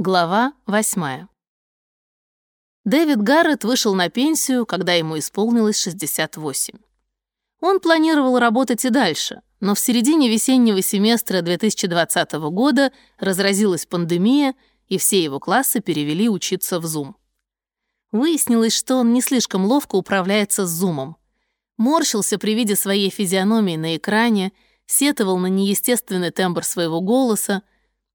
Глава 8. Дэвид Гаррет вышел на пенсию, когда ему исполнилось 68. Он планировал работать и дальше, но в середине весеннего семестра 2020 года разразилась пандемия, и все его классы перевели учиться в Zoom. Выяснилось, что он не слишком ловко управляется с Zoom. Морщился при виде своей физиономии на экране, сетовал на неестественный тембр своего голоса,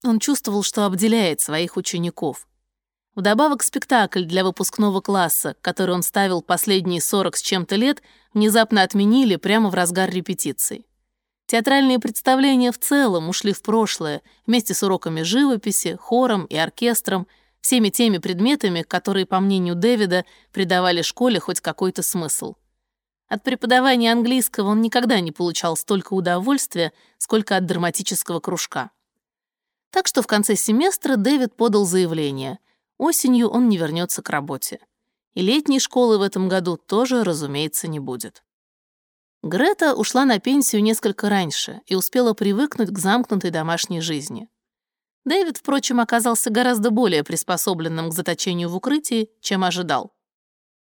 он чувствовал, что обделяет своих учеников. Вдобавок спектакль для выпускного класса, который он ставил последние 40 с чем-то лет, внезапно отменили прямо в разгар репетиций. Театральные представления в целом ушли в прошлое вместе с уроками живописи, хором и оркестром, всеми теми предметами, которые, по мнению Дэвида, придавали школе хоть какой-то смысл. От преподавания английского он никогда не получал столько удовольствия, сколько от драматического кружка. Так что в конце семестра Дэвид подал заявление. Осенью он не вернется к работе. И летней школы в этом году тоже, разумеется, не будет. Грета ушла на пенсию несколько раньше и успела привыкнуть к замкнутой домашней жизни. Дэвид, впрочем, оказался гораздо более приспособленным к заточению в укрытии, чем ожидал.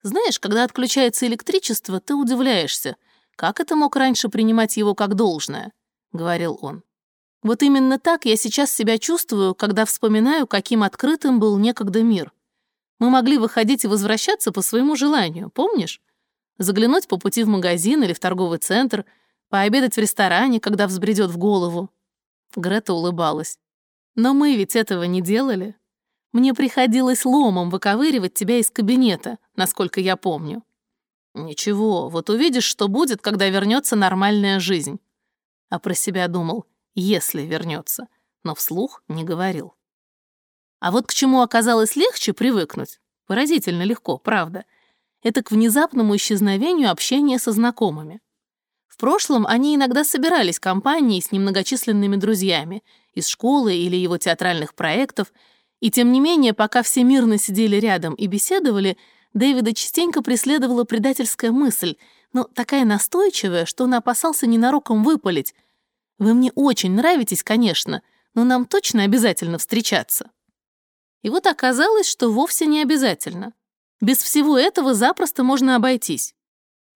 Знаешь, когда отключается электричество, ты удивляешься, как это мог раньше принимать его как должное, — говорил он. Вот именно так я сейчас себя чувствую, когда вспоминаю, каким открытым был некогда мир. Мы могли выходить и возвращаться по своему желанию, помнишь? Заглянуть по пути в магазин или в торговый центр, пообедать в ресторане, когда взбредет в голову. Грета улыбалась. Но мы ведь этого не делали. Мне приходилось ломом выковыривать тебя из кабинета, насколько я помню. Ничего, вот увидишь, что будет, когда вернется нормальная жизнь. А про себя думал — если вернется, но вслух не говорил. А вот к чему оказалось легче привыкнуть, поразительно легко, правда, это к внезапному исчезновению общения со знакомыми. В прошлом они иногда собирались компанией с немногочисленными друзьями из школы или его театральных проектов, и тем не менее, пока все мирно сидели рядом и беседовали, Дэвида частенько преследовала предательская мысль, но такая настойчивая, что он опасался ненароком выпалить — вы мне очень нравитесь, конечно, но нам точно обязательно встречаться». И вот оказалось, что вовсе не обязательно. Без всего этого запросто можно обойтись.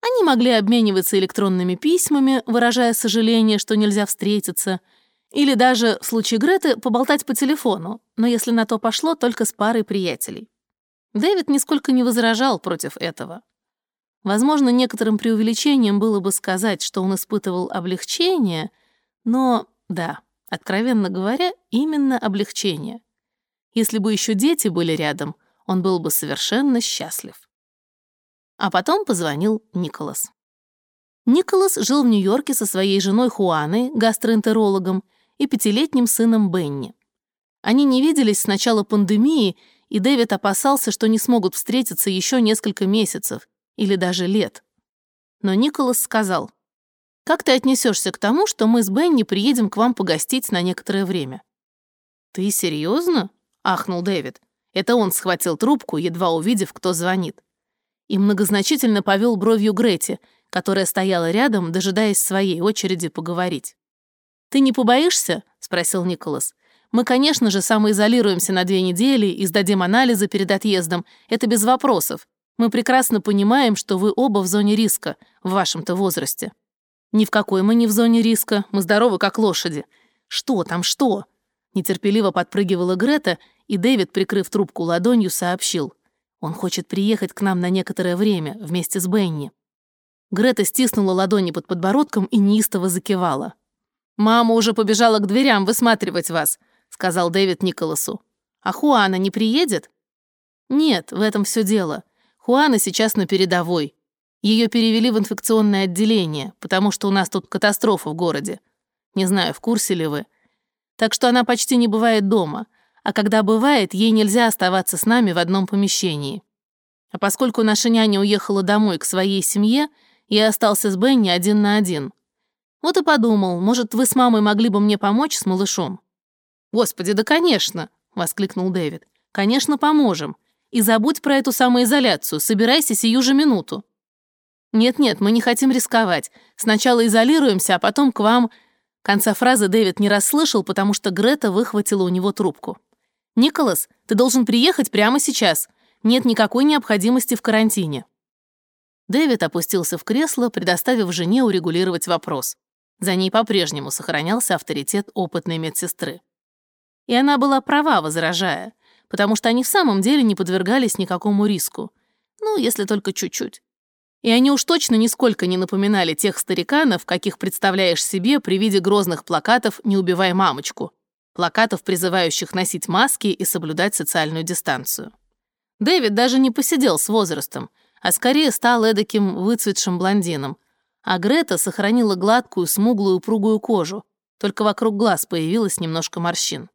Они могли обмениваться электронными письмами, выражая сожаление, что нельзя встретиться, или даже, в случае Греты, поболтать по телефону, но если на то пошло, только с парой приятелей. Дэвид нисколько не возражал против этого. Возможно, некоторым преувеличением было бы сказать, что он испытывал облегчение, но, да, откровенно говоря, именно облегчение. Если бы еще дети были рядом, он был бы совершенно счастлив. А потом позвонил Николас. Николас жил в Нью-Йорке со своей женой Хуаной, гастроэнтерологом, и пятилетним сыном Бенни. Они не виделись с начала пандемии, и Дэвид опасался, что не смогут встретиться еще несколько месяцев или даже лет. Но Николас сказал, как ты отнесешься к тому, что мы с Бенни приедем к вам погостить на некоторое время?» «Ты серьезно? ахнул Дэвид. Это он схватил трубку, едва увидев, кто звонит. И многозначительно повел бровью Грети, которая стояла рядом, дожидаясь своей очереди поговорить. «Ты не побоишься?» — спросил Николас. «Мы, конечно же, самоизолируемся на две недели и сдадим анализы перед отъездом. Это без вопросов. Мы прекрасно понимаем, что вы оба в зоне риска, в вашем-то возрасте». «Ни в какой мы не в зоне риска, мы здоровы, как лошади». «Что там, что?» Нетерпеливо подпрыгивала Грета, и Дэвид, прикрыв трубку ладонью, сообщил. «Он хочет приехать к нам на некоторое время, вместе с Бенни». Грета стиснула ладони под подбородком и неистово закивала. «Мама уже побежала к дверям высматривать вас», — сказал Дэвид Николасу. «А Хуана не приедет?» «Нет, в этом все дело. Хуана сейчас на передовой. Ее перевели в инфекционное отделение, потому что у нас тут катастрофа в городе. Не знаю, в курсе ли вы. Так что она почти не бывает дома, а когда бывает, ей нельзя оставаться с нами в одном помещении. А поскольку наша няня уехала домой к своей семье, я остался с Бенни один на один. Вот и подумал, может, вы с мамой могли бы мне помочь с малышом? «Господи, да конечно!» — воскликнул Дэвид. «Конечно, поможем. И забудь про эту самоизоляцию, собирайся сию же минуту». «Нет-нет, мы не хотим рисковать. Сначала изолируемся, а потом к вам...» Конца фразы Дэвид не расслышал, потому что Грета выхватила у него трубку. «Николас, ты должен приехать прямо сейчас. Нет никакой необходимости в карантине». Дэвид опустился в кресло, предоставив жене урегулировать вопрос. За ней по-прежнему сохранялся авторитет опытной медсестры. И она была права, возражая, потому что они в самом деле не подвергались никакому риску. Ну, если только чуть-чуть. И они уж точно нисколько не напоминали тех стариканов, каких представляешь себе при виде грозных плакатов «Не убивай мамочку», плакатов, призывающих носить маски и соблюдать социальную дистанцию. Дэвид даже не посидел с возрастом, а скорее стал эдаким выцветшим блондином, а Грета сохранила гладкую, смуглую, упругую кожу, только вокруг глаз появилось немножко морщин.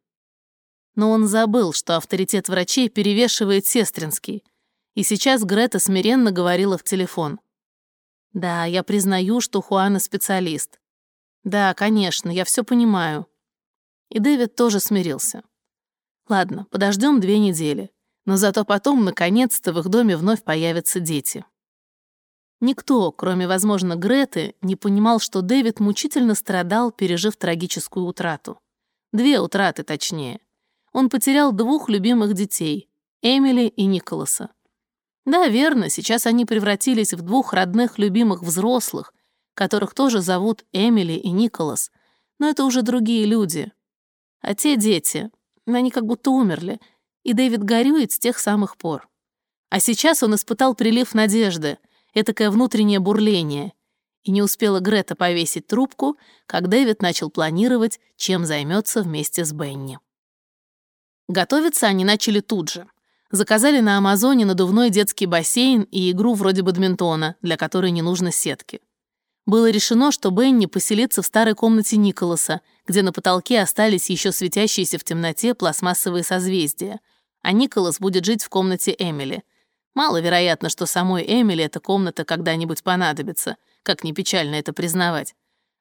Но он забыл, что авторитет врачей перевешивает сестринский, и сейчас Грета смиренно говорила в телефон. «Да, я признаю, что Хуана специалист. Да, конечно, я все понимаю». И Дэвид тоже смирился. «Ладно, подождем две недели, но зато потом, наконец-то, в их доме вновь появятся дети». Никто, кроме, возможно, Греты, не понимал, что Дэвид мучительно страдал, пережив трагическую утрату. Две утраты, точнее. Он потерял двух любимых детей — Эмили и Николаса. Да, верно, сейчас они превратились в двух родных любимых взрослых, которых тоже зовут Эмили и Николас, но это уже другие люди. А те дети, они как будто умерли, и Дэвид горюет с тех самых пор. А сейчас он испытал прилив надежды — этакое внутреннее бурление. И не успела Грета повесить трубку, как Дэвид начал планировать, чем займется вместе с Бенни. Готовиться они начали тут же. Заказали на Амазоне надувной детский бассейн и игру вроде бадминтона, для которой не нужно сетки. Было решено, что Бенни поселится в старой комнате Николаса, где на потолке остались еще светящиеся в темноте пластмассовые созвездия, а Николас будет жить в комнате Эмили — Маловероятно, что самой Эмили эта комната когда-нибудь понадобится, как ни печально это признавать.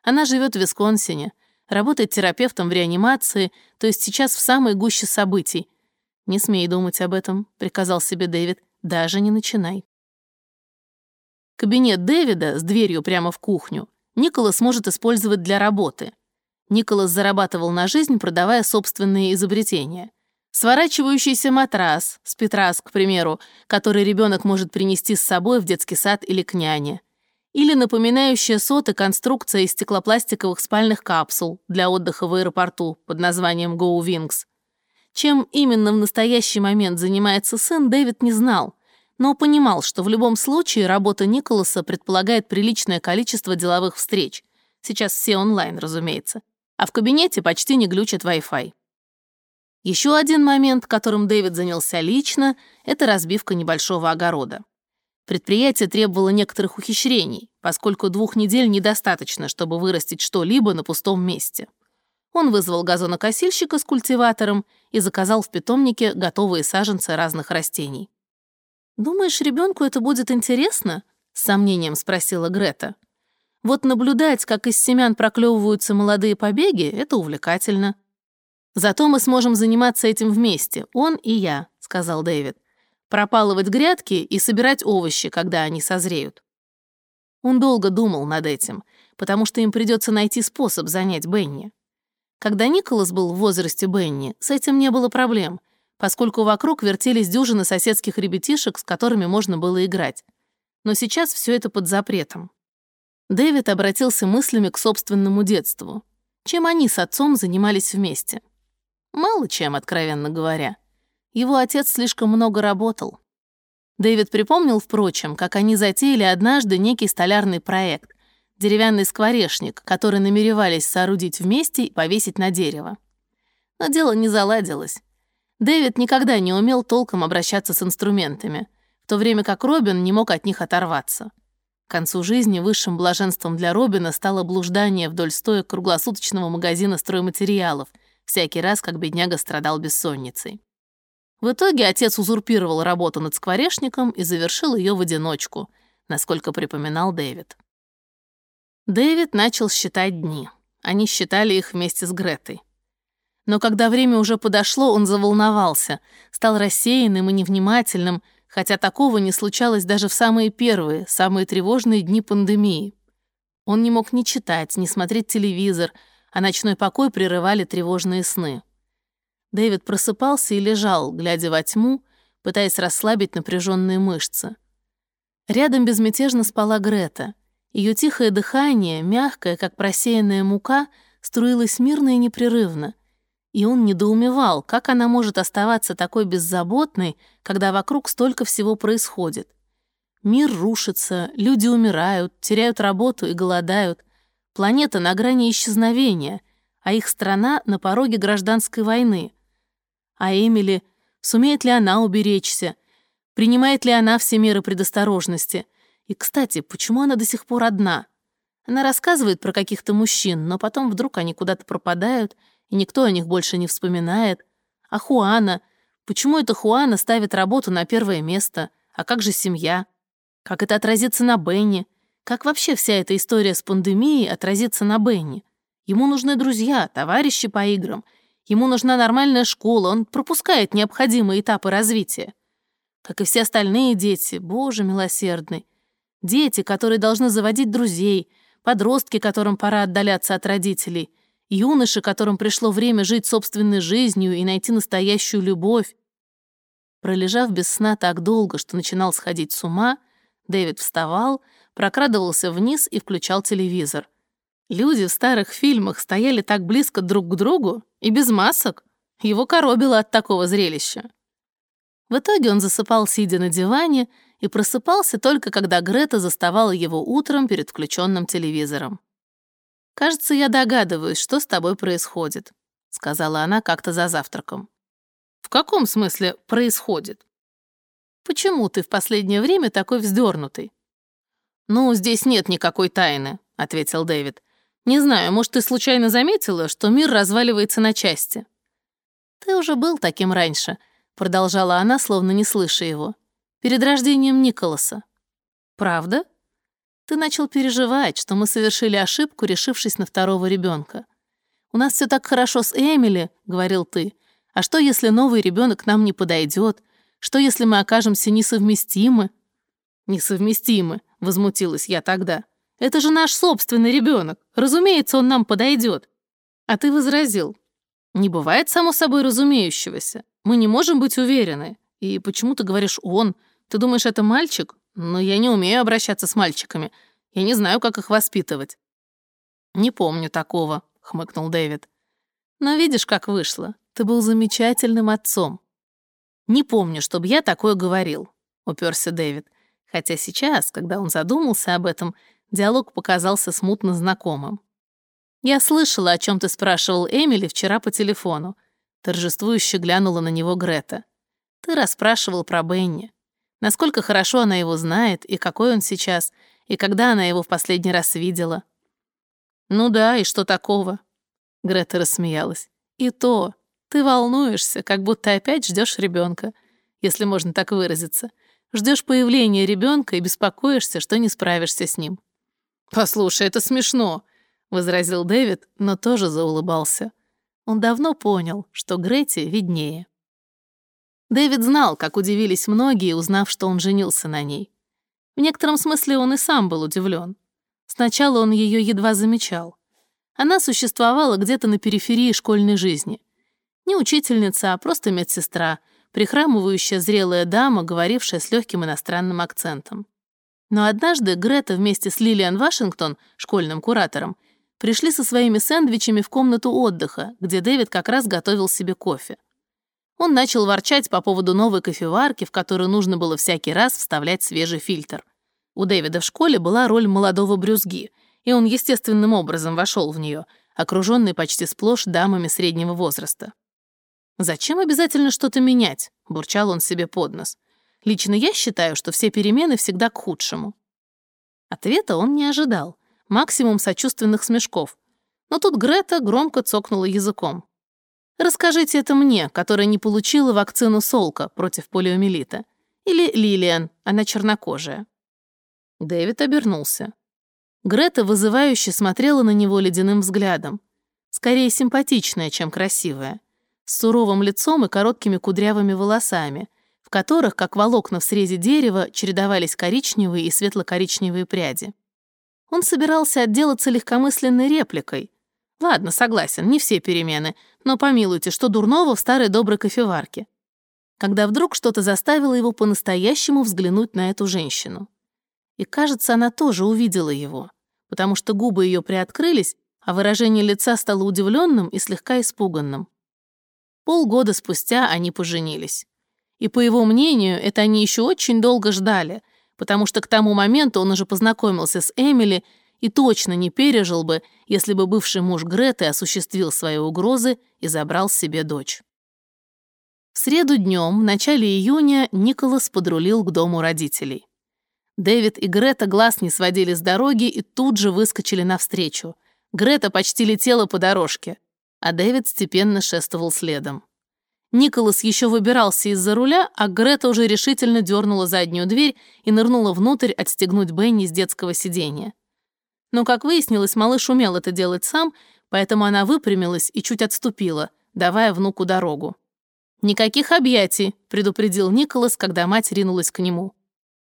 Она живет в Висконсине, работает терапевтом в реанимации, то есть сейчас в самой гуще событий. «Не смей думать об этом», — приказал себе Дэвид, — «даже не начинай». Кабинет Дэвида с дверью прямо в кухню Николас может использовать для работы. Николас зарабатывал на жизнь, продавая собственные изобретения. Сворачивающийся матрас, спитрас, к примеру, который ребенок может принести с собой в детский сад или к няне. Или напоминающая соты конструкция из стеклопластиковых спальных капсул для отдыха в аэропорту под названием Go Wings. Чем именно в настоящий момент занимается сын, Дэвид не знал, но понимал, что в любом случае работа Николаса предполагает приличное количество деловых встреч. Сейчас все онлайн, разумеется. А в кабинете почти не глючит Wi-Fi. Еще один момент, которым Дэвид занялся лично, это разбивка небольшого огорода. Предприятие требовало некоторых ухищрений, поскольку двух недель недостаточно, чтобы вырастить что-либо на пустом месте. Он вызвал газонокосильщика с культиватором и заказал в питомнике готовые саженцы разных растений. «Думаешь, ребенку это будет интересно?» — с сомнением спросила Грета. «Вот наблюдать, как из семян проклевываются молодые побеги, это увлекательно. «Зато мы сможем заниматься этим вместе, он и я», — сказал Дэвид. «Пропалывать грядки и собирать овощи, когда они созреют». Он долго думал над этим, потому что им придется найти способ занять Бенни. Когда Николас был в возрасте Бенни, с этим не было проблем, поскольку вокруг вертелись дюжины соседских ребятишек, с которыми можно было играть. Но сейчас все это под запретом. Дэвид обратился мыслями к собственному детству. Чем они с отцом занимались вместе? Мало чем, откровенно говоря. Его отец слишком много работал. Дэвид припомнил, впрочем, как они затеяли однажды некий столярный проект — деревянный скворечник, который намеревались соорудить вместе и повесить на дерево. Но дело не заладилось. Дэвид никогда не умел толком обращаться с инструментами, в то время как Робин не мог от них оторваться. К концу жизни высшим блаженством для Робина стало блуждание вдоль стоек круглосуточного магазина стройматериалов — всякий раз, как бедняга страдал бессонницей. В итоге отец узурпировал работу над скворечником и завершил ее в одиночку, насколько припоминал Дэвид. Дэвид начал считать дни. Они считали их вместе с Гретой. Но когда время уже подошло, он заволновался, стал рассеянным и невнимательным, хотя такого не случалось даже в самые первые, самые тревожные дни пандемии. Он не мог ни читать, ни смотреть телевизор, а ночной покой прерывали тревожные сны. Дэвид просыпался и лежал, глядя во тьму, пытаясь расслабить напряженные мышцы. Рядом безмятежно спала Грета. Ее тихое дыхание, мягкое, как просеянная мука, струилось мирно и непрерывно. И он недоумевал, как она может оставаться такой беззаботной, когда вокруг столько всего происходит. Мир рушится, люди умирают, теряют работу и голодают. Планета на грани исчезновения, а их страна на пороге гражданской войны. А Эмили, сумеет ли она уберечься? Принимает ли она все меры предосторожности? И, кстати, почему она до сих пор одна? Она рассказывает про каких-то мужчин, но потом вдруг они куда-то пропадают, и никто о них больше не вспоминает. А Хуана? Почему эта Хуана ставит работу на первое место? А как же семья? Как это отразится на Бенни? Как вообще вся эта история с пандемией отразится на Бенни? Ему нужны друзья, товарищи по играм. Ему нужна нормальная школа, он пропускает необходимые этапы развития как и все остальные дети, боже милосердный. Дети, которые должны заводить друзей, подростки, которым пора отдаляться от родителей, юноши, которым пришло время жить собственной жизнью и найти настоящую любовь. Пролежав без сна так долго, что начинал сходить с ума, Дэвид вставал, прокрадывался вниз и включал телевизор. Люди в старых фильмах стояли так близко друг к другу и без масок. Его коробило от такого зрелища. В итоге он засыпал, сидя на диване, и просыпался только когда Грета заставала его утром перед включенным телевизором. «Кажется, я догадываюсь, что с тобой происходит», — сказала она как-то за завтраком. «В каком смысле происходит?» «Почему ты в последнее время такой вздернутый?» «Ну, здесь нет никакой тайны», — ответил Дэвид. «Не знаю, может, ты случайно заметила, что мир разваливается на части?» «Ты уже был таким раньше», продолжала она, словно не слыша его. Перед рождением Николаса. Правда? Ты начал переживать, что мы совершили ошибку, решившись на второго ребенка. У нас все так хорошо с Эмили, говорил ты. А что, если новый ребенок нам не подойдет? Что, если мы окажемся несовместимы? Несовместимы, возмутилась я тогда. Это же наш собственный ребенок. Разумеется, он нам подойдет. А ты возразил. Не бывает само собой разумеющегося. Мы не можем быть уверены. И почему ты говоришь «он»? Ты думаешь, это мальчик? Но я не умею обращаться с мальчиками. Я не знаю, как их воспитывать». «Не помню такого», — хмыкнул Дэвид. «Но видишь, как вышло. Ты был замечательным отцом». «Не помню, чтобы я такое говорил», — уперся Дэвид. Хотя сейчас, когда он задумался об этом, диалог показался смутно знакомым. «Я слышала, о чем ты спрашивал Эмили вчера по телефону. Торжествующе глянула на него Грета. «Ты расспрашивал про Бенни. Насколько хорошо она его знает, и какой он сейчас, и когда она его в последний раз видела». «Ну да, и что такого?» Грета рассмеялась. «И то. Ты волнуешься, как будто опять ждешь ребенка, если можно так выразиться. Ждешь появления ребенка и беспокоишься, что не справишься с ним». «Послушай, это смешно», — возразил Дэвид, но тоже заулыбался. Он давно понял, что Грете виднее. Дэвид знал, как удивились многие, узнав, что он женился на ней. В некотором смысле он и сам был удивлен. Сначала он ее едва замечал. Она существовала где-то на периферии школьной жизни. Не учительница, а просто медсестра, прихрамывающая зрелая дама, говорившая с легким иностранным акцентом. Но однажды Грета вместе с Лилиан Вашингтон, школьным куратором, пришли со своими сэндвичами в комнату отдыха, где Дэвид как раз готовил себе кофе. Он начал ворчать по поводу новой кофеварки, в которую нужно было всякий раз вставлять свежий фильтр. У Дэвида в школе была роль молодого брюзги, и он естественным образом вошел в нее, окруженный почти сплошь дамами среднего возраста. «Зачем обязательно что-то менять?» — бурчал он себе под нос. «Лично я считаю, что все перемены всегда к худшему». Ответа он не ожидал — максимум сочувственных смешков. Но тут Грета громко цокнула языком. «Расскажите это мне, которая не получила вакцину Солка против полиомиелита. Или Лилиан, она чернокожая». Дэвид обернулся. Грета вызывающе смотрела на него ледяным взглядом. Скорее симпатичная, чем красивая. С суровым лицом и короткими кудрявыми волосами, в которых, как волокна в срезе дерева, чередовались коричневые и светло-коричневые пряди. Он собирался отделаться легкомысленной репликой. Ладно, согласен, не все перемены, но помилуйте, что дурного в старой доброй кофеварке. Когда вдруг что-то заставило его по-настоящему взглянуть на эту женщину. И, кажется, она тоже увидела его, потому что губы ее приоткрылись, а выражение лица стало удивленным и слегка испуганным. Полгода спустя они поженились. И, по его мнению, это они еще очень долго ждали, потому что к тому моменту он уже познакомился с Эмили и точно не пережил бы, если бы бывший муж Греты осуществил свои угрозы и забрал себе дочь. В среду днем, в начале июня, Николас подрулил к дому родителей. Дэвид и Грета глаз не сводили с дороги и тут же выскочили навстречу. Грета почти летела по дорожке, а Дэвид степенно шествовал следом. Николас еще выбирался из-за руля, а Грета уже решительно дернула заднюю дверь и нырнула внутрь отстегнуть Бенни с детского сиденья. Но, как выяснилось, малыш умел это делать сам, поэтому она выпрямилась и чуть отступила, давая внуку дорогу. «Никаких объятий», — предупредил Николас, когда мать ринулась к нему.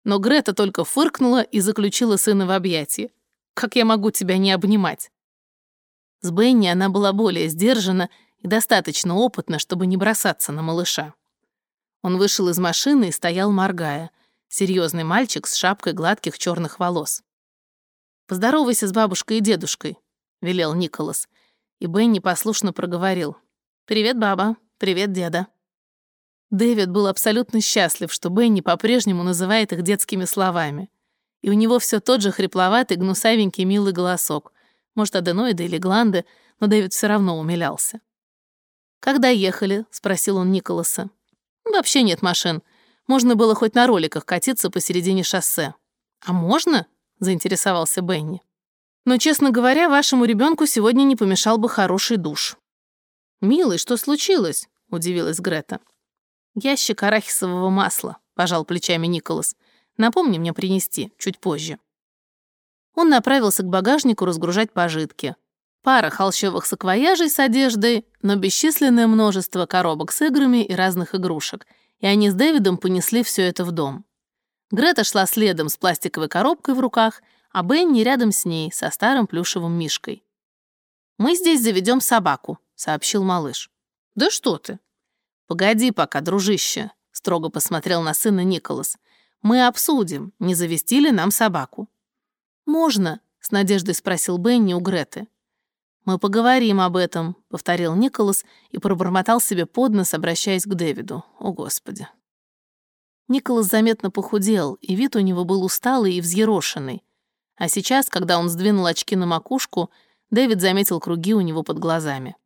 Но Грета только фыркнула и заключила сына в объятии. «Как я могу тебя не обнимать?» С Бенни она была более сдержана и достаточно опытна, чтобы не бросаться на малыша. Он вышел из машины и стоял, моргая. Серьезный мальчик с шапкой гладких черных волос. «Поздоровайся с бабушкой и дедушкой», — велел Николас. И Бенни послушно проговорил. «Привет, баба. Привет, деда». Дэвид был абсолютно счастлив, что Бенни по-прежнему называет их детскими словами. И у него все тот же хрипловатый, гнусавенький, милый голосок. Может, аденоиды или гланды, но Дэвид все равно умилялся. «Когда ехали?» — спросил он Николаса. «Вообще нет машин. Можно было хоть на роликах катиться посередине шоссе». «А можно?» — заинтересовался Бенни. «Но, честно говоря, вашему ребенку сегодня не помешал бы хороший душ». «Милый, что случилось?» — удивилась Грета. «Ящик арахисового масла», — пожал плечами Николас. «Напомни мне принести, чуть позже». Он направился к багажнику разгружать пожитки. Пара холщовых саквояжей с одеждой, но бесчисленное множество коробок с играми и разных игрушек, и они с Дэвидом понесли все это в дом. Грета шла следом с пластиковой коробкой в руках, а Бенни рядом с ней, со старым плюшевым мишкой. «Мы здесь заведем собаку», — сообщил малыш. «Да что ты?» «Погоди пока, дружище», — строго посмотрел на сына Николас. «Мы обсудим, не завести ли нам собаку». «Можно?» — с надеждой спросил Бенни у Греты. «Мы поговорим об этом», — повторил Николас и пробормотал себе под нос, обращаясь к Дэвиду. «О, Господи!» Николас заметно похудел, и вид у него был усталый и взъерошенный. А сейчас, когда он сдвинул очки на макушку, Дэвид заметил круги у него под глазами.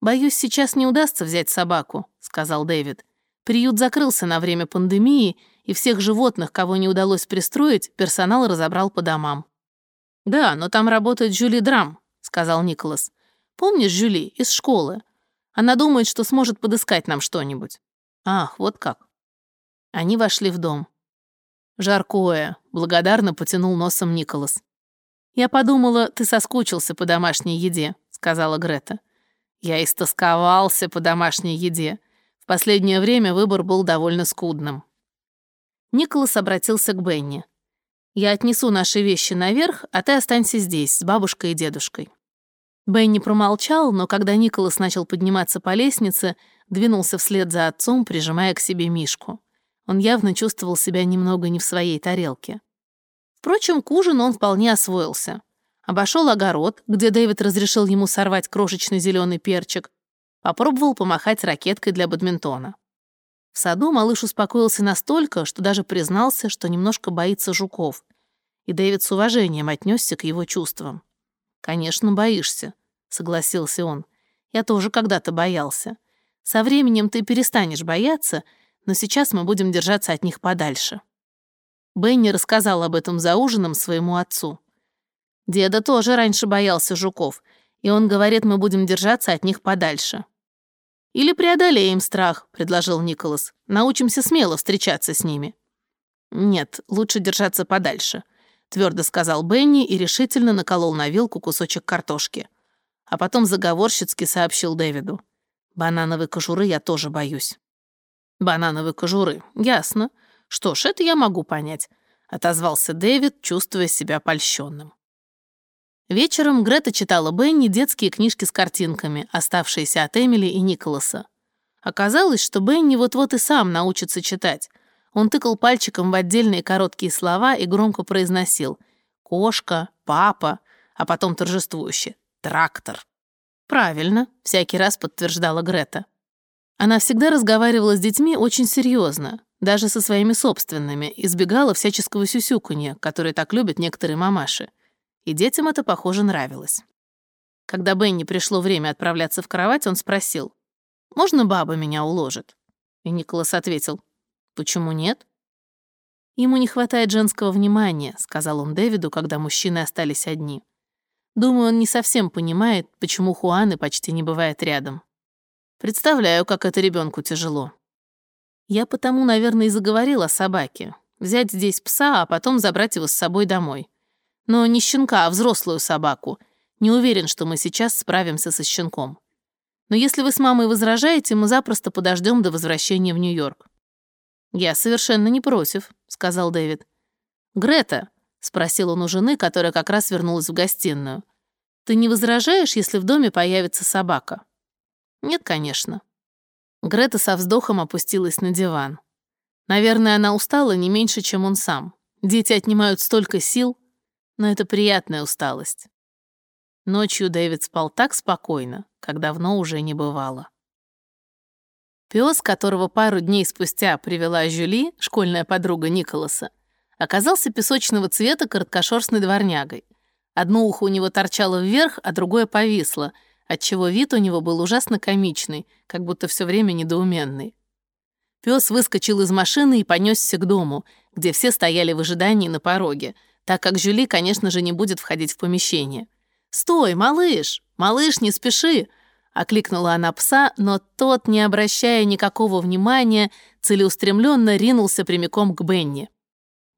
«Боюсь, сейчас не удастся взять собаку», — сказал Дэвид. «Приют закрылся на время пандемии, и всех животных, кого не удалось пристроить, персонал разобрал по домам». «Да, но там работает Жюли Драм», — сказал Николас. «Помнишь Жюли из школы? Она думает, что сможет подыскать нам что-нибудь». «Ах, вот как». Они вошли в дом. «Жаркое», — благодарно потянул носом Николас. «Я подумала, ты соскучился по домашней еде», — сказала Грета. «Я истосковался по домашней еде. В последнее время выбор был довольно скудным». Николас обратился к Бенни. Я отнесу наши вещи наверх, а ты останься здесь, с бабушкой и дедушкой». Бенни промолчал, но когда Николас начал подниматься по лестнице, двинулся вслед за отцом, прижимая к себе Мишку. Он явно чувствовал себя немного не в своей тарелке. Впрочем, к ужину он вполне освоился. Обошел огород, где Дэвид разрешил ему сорвать крошечный зеленый перчик, попробовал помахать ракеткой для бадминтона. В саду малыш успокоился настолько, что даже признался, что немножко боится жуков. И Дэвид с уважением отнесся к его чувствам. «Конечно, боишься», — согласился он. «Я тоже когда-то боялся. Со временем ты перестанешь бояться, но сейчас мы будем держаться от них подальше». Бенни рассказал об этом за ужином своему отцу. Деда тоже раньше боялся жуков, и он говорит, мы будем держаться от них подальше. «Или преодолеем страх», — предложил Николас. «Научимся смело встречаться с ними». «Нет, лучше держаться подальше», — твердо сказал Бенни и решительно наколол на вилку кусочек картошки. А потом заговорщицки сообщил Дэвиду. «Банановой кожуры я тоже боюсь». «Банановой кожуры, ясно. Что ж, это я могу понять», — отозвался Дэвид, чувствуя себя польщенным. Вечером Грета читала Бенни детские книжки с картинками, оставшиеся от Эмили и Николаса. Оказалось, что Бенни вот-вот и сам научится читать. Он тыкал пальчиком в отдельные короткие слова и громко произносил «кошка», «папа», а потом торжествующе «трактор». «Правильно», — всякий раз подтверждала Грета. Она всегда разговаривала с детьми очень серьезно, даже со своими собственными, избегала всяческого сюсюканья, которое так любят некоторые мамаши. И детям это, похоже, нравилось. Когда Бенни пришло время отправляться в кровать, он спросил, «Можно баба меня уложит?» И Николас ответил, «Почему нет?» «Ему не хватает женского внимания», — сказал он Дэвиду, когда мужчины остались одни. «Думаю, он не совсем понимает, почему Хуаны почти не бывает рядом. Представляю, как это ребенку тяжело. Я потому, наверное, и заговорил о собаке. Взять здесь пса, а потом забрать его с собой домой. Но не щенка, а взрослую собаку. Не уверен, что мы сейчас справимся со щенком. Но если вы с мамой возражаете, мы запросто подождем до возвращения в Нью-Йорк». «Я совершенно не против», — сказал Дэвид. «Грета», — спросил он у жены, которая как раз вернулась в гостиную, «ты не возражаешь, если в доме появится собака?» «Нет, конечно». Грета со вздохом опустилась на диван. Наверное, она устала не меньше, чем он сам. Дети отнимают столько сил, но это приятная усталость. Ночью Дэвид спал так спокойно, как давно уже не бывало. Пес, которого пару дней спустя привела Жюли, школьная подруга Николаса, оказался песочного цвета короткошерстной дворнягой. Одно ухо у него торчало вверх, а другое повисло, отчего вид у него был ужасно комичный, как будто все время недоуменный. Пес выскочил из машины и понесся к дому, где все стояли в ожидании на пороге, так как Жюли, конечно же, не будет входить в помещение. «Стой, малыш! Малыш, не спеши!» Окликнула она пса, но тот, не обращая никакого внимания, целеустремленно ринулся прямиком к Бенни.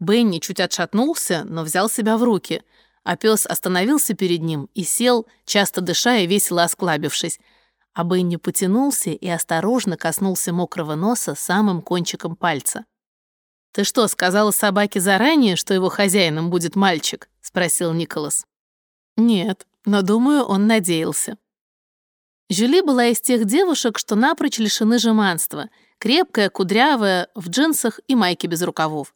Бенни чуть отшатнулся, но взял себя в руки, а пес остановился перед ним и сел, часто дыша и весело осклабившись. А Бенни потянулся и осторожно коснулся мокрого носа самым кончиком пальца. «Ты что, сказала собаке заранее, что его хозяином будет мальчик?» — спросил Николас. Нет, но, думаю, он надеялся. Жюли была из тех девушек, что напрочь лишены жеманства, крепкая, кудрявая, в джинсах и майке без рукавов.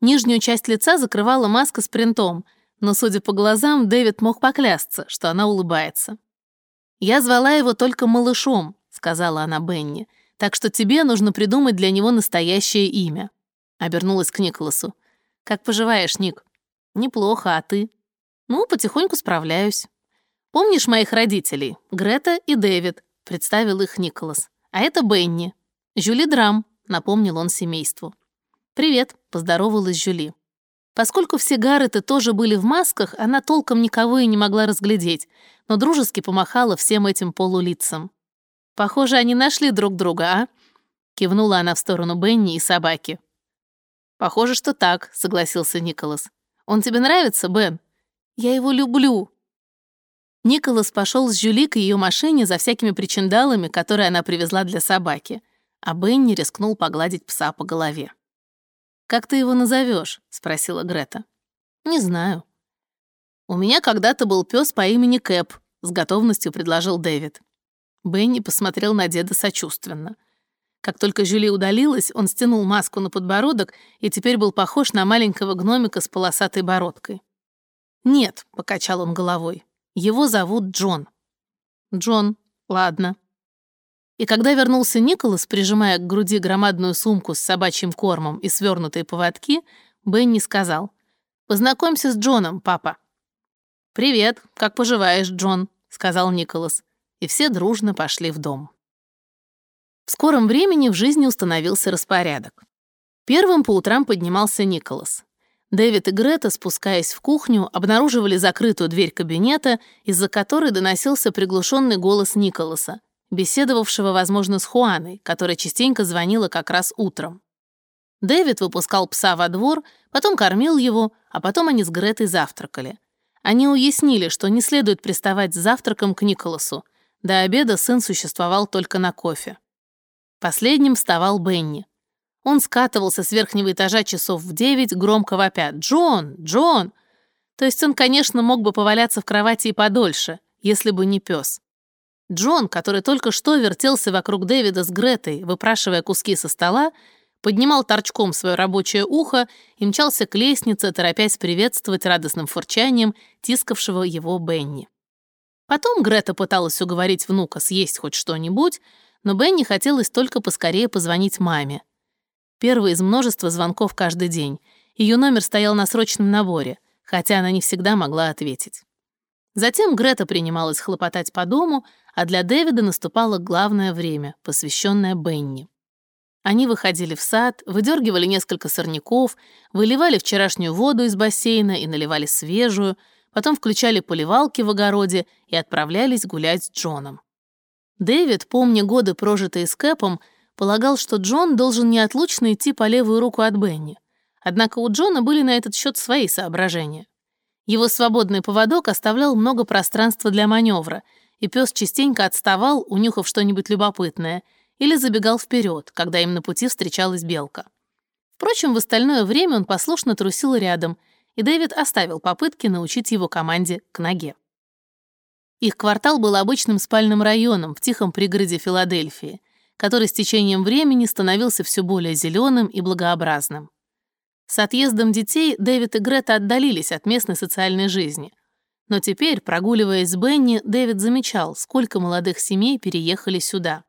Нижнюю часть лица закрывала маска с принтом, но, судя по глазам, Дэвид мог поклясться, что она улыбается. «Я звала его только малышом», — сказала она Бенни, «так что тебе нужно придумать для него настоящее имя». Обернулась к Николасу. «Как поживаешь, Ник?» «Неплохо, а ты?» Ну, потихоньку справляюсь. Помнишь моих родителей? Грета и Дэвид, представил их Николас. А это Бенни. Жюли Драм, напомнил он семейству. «Привет», — поздоровалась Жюли. Поскольку все Гарреты тоже были в масках, она толком никого и не могла разглядеть, но дружески помахала всем этим полулицам. «Похоже, они нашли друг друга, а?» Кивнула она в сторону Бенни и собаки. «Похоже, что так», — согласился Николас. «Он тебе нравится, Бен?» Я его люблю!» Николас пошел с Жюли к ее машине за всякими причиндалами, которые она привезла для собаки, а Бенни рискнул погладить пса по голове. «Как ты его назовешь? спросила Грета. «Не знаю». «У меня когда-то был пес по имени Кэп», — с готовностью предложил Дэвид. Бенни посмотрел на деда сочувственно. Как только Жюли удалилась, он стянул маску на подбородок и теперь был похож на маленького гномика с полосатой бородкой. «Нет», — покачал он головой, — «его зовут Джон». «Джон, ладно». И когда вернулся Николас, прижимая к груди громадную сумку с собачьим кормом и свернутые поводки, Бенни сказал, «Познакомься с Джоном, папа». «Привет, как поживаешь, Джон?» — сказал Николас. И все дружно пошли в дом. В скором времени в жизни установился распорядок. Первым по утрам поднимался Николас. Дэвид и Грета, спускаясь в кухню, обнаруживали закрытую дверь кабинета, из-за которой доносился приглушенный голос Николаса, беседовавшего, возможно, с Хуаной, которая частенько звонила как раз утром. Дэвид выпускал пса во двор, потом кормил его, а потом они с Гретой завтракали. Они уяснили, что не следует приставать с завтраком к Николасу. До обеда сын существовал только на кофе. Последним вставал Бенни. Он скатывался с верхнего этажа часов в девять, громко вопя «Джон! Джон!». То есть он, конечно, мог бы поваляться в кровати и подольше, если бы не пес. Джон, который только что вертелся вокруг Дэвида с Гретой, выпрашивая куски со стола, поднимал торчком свое рабочее ухо и мчался к лестнице, торопясь приветствовать радостным фурчанием тискавшего его Бенни. Потом Грета пыталась уговорить внука съесть хоть что-нибудь, но Бенни хотелось только поскорее позвонить маме. Первый из множества звонков каждый день. Ее номер стоял на срочном наборе, хотя она не всегда могла ответить. Затем Грета принималась хлопотать по дому, а для Дэвида наступало главное время, посвященное Бенни. Они выходили в сад, выдергивали несколько сорняков, выливали вчерашнюю воду из бассейна и наливали свежую, потом включали поливалки в огороде и отправлялись гулять с Джоном. Дэвид, помня годы, прожитые с Кэпом, полагал, что Джон должен неотлучно идти по левую руку от Бенни. Однако у Джона были на этот счет свои соображения. Его свободный поводок оставлял много пространства для маневра, и пес частенько отставал, унюхав что-нибудь любопытное, или забегал вперед, когда им на пути встречалась белка. Впрочем, в остальное время он послушно трусил рядом, и Дэвид оставил попытки научить его команде к ноге. Их квартал был обычным спальным районом в тихом пригороде Филадельфии, который с течением времени становился все более зеленым и благообразным. С отъездом детей Дэвид и Грета отдалились от местной социальной жизни. Но теперь, прогуливаясь с Бенни, Дэвид замечал, сколько молодых семей переехали сюда.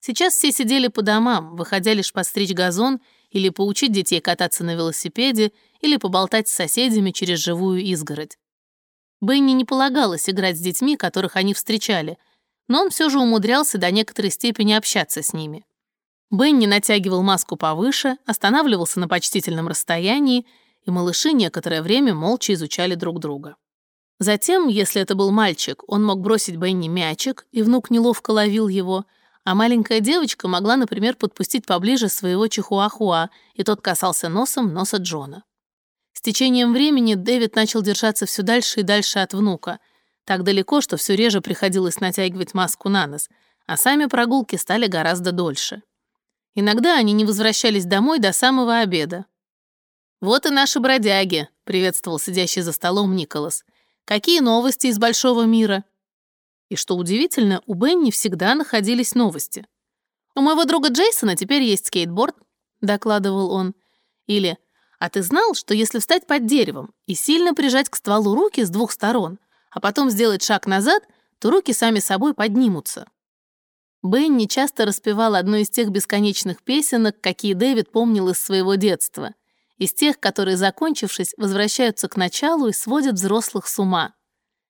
Сейчас все сидели по домам, выходя лишь подстричь газон или поучить детей кататься на велосипеде или поболтать с соседями через живую изгородь. Бенни не полагалось играть с детьми, которых они встречали, но он все же умудрялся до некоторой степени общаться с ними. Бенни натягивал маску повыше, останавливался на почтительном расстоянии, и малыши некоторое время молча изучали друг друга. Затем, если это был мальчик, он мог бросить Бенни мячик, и внук неловко ловил его, а маленькая девочка могла, например, подпустить поближе своего чихуахуа, и тот касался носом носа Джона. С течением времени Дэвид начал держаться все дальше и дальше от внука, так далеко, что все реже приходилось натягивать маску на нос, а сами прогулки стали гораздо дольше. Иногда они не возвращались домой до самого обеда. «Вот и наши бродяги», — приветствовал сидящий за столом Николас. «Какие новости из большого мира?» И что удивительно, у Бенни всегда находились новости. «У моего друга Джейсона теперь есть скейтборд», — докладывал он. Или а ты знал, что если встать под деревом и сильно прижать к стволу руки с двух сторон, а потом сделать шаг назад, то руки сами собой поднимутся? Бенни часто распевал одну из тех бесконечных песенок, какие Дэвид помнил из своего детства, из тех, которые, закончившись, возвращаются к началу и сводят взрослых с ума.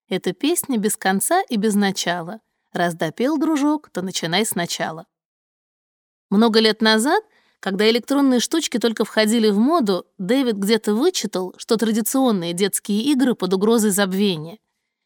Эта песня без конца и без начала. Раз допел, дружок, то начинай сначала. Много лет назад когда электронные штучки только входили в моду, Дэвид где-то вычитал, что традиционные детские игры под угрозой забвения.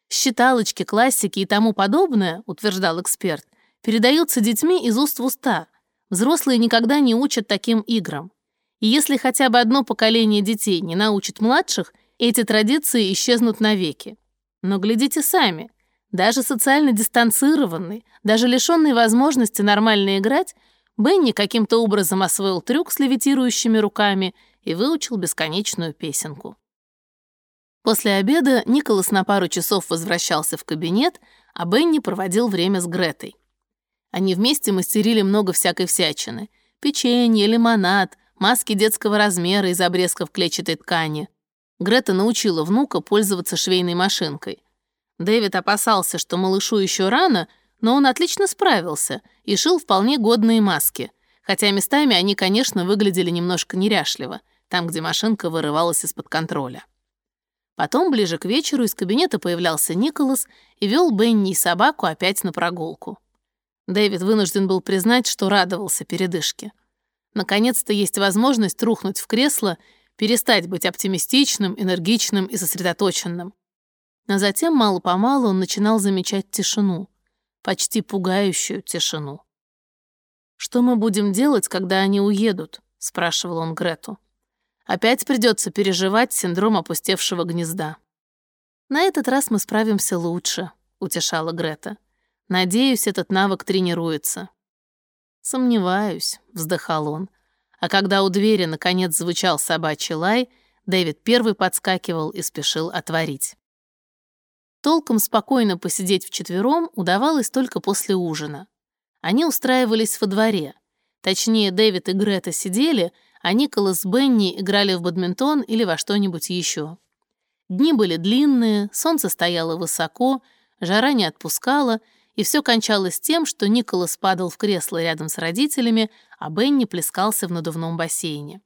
Считалочки, классики и тому подобное, утверждал эксперт, передаются детьми из уст в уста. Взрослые никогда не учат таким играм. И если хотя бы одно поколение детей не научит младших, эти традиции исчезнут навеки. Но глядите сами. Даже социально дистанцированный, даже лишенный возможности нормально играть, Бенни каким-то образом освоил трюк с левитирующими руками и выучил бесконечную песенку. После обеда Николас на пару часов возвращался в кабинет, а Бенни проводил время с Гретой. Они вместе мастерили много всякой всячины. Печенье, лимонад, маски детского размера из обрезков клетчатой ткани. Грета научила внука пользоваться швейной машинкой. Дэвид опасался, что малышу еще рано — но он отлично справился и шил вполне годные маски, хотя местами они, конечно, выглядели немножко неряшливо, там, где машинка вырывалась из-под контроля. Потом, ближе к вечеру, из кабинета появлялся Николас и вел Бенни и собаку опять на прогулку. Дэвид вынужден был признать, что радовался передышке. Наконец-то есть возможность рухнуть в кресло, перестать быть оптимистичным, энергичным и сосредоточенным. А затем, мало-помалу, он начинал замечать тишину почти пугающую тишину. «Что мы будем делать, когда они уедут?» — спрашивал он Грету. «Опять придется переживать синдром опустевшего гнезда». «На этот раз мы справимся лучше», — утешала Грета. «Надеюсь, этот навык тренируется». «Сомневаюсь», — вздыхал он. А когда у двери наконец звучал собачий лай, Дэвид первый подскакивал и спешил отворить. Толком спокойно посидеть вчетвером удавалось только после ужина. Они устраивались во дворе. Точнее, Дэвид и Грета сидели, а Николас с Бенни играли в бадминтон или во что-нибудь еще. Дни были длинные, солнце стояло высоко, жара не отпускала, и все кончалось тем, что Николас падал в кресло рядом с родителями, а Бенни плескался в надувном бассейне.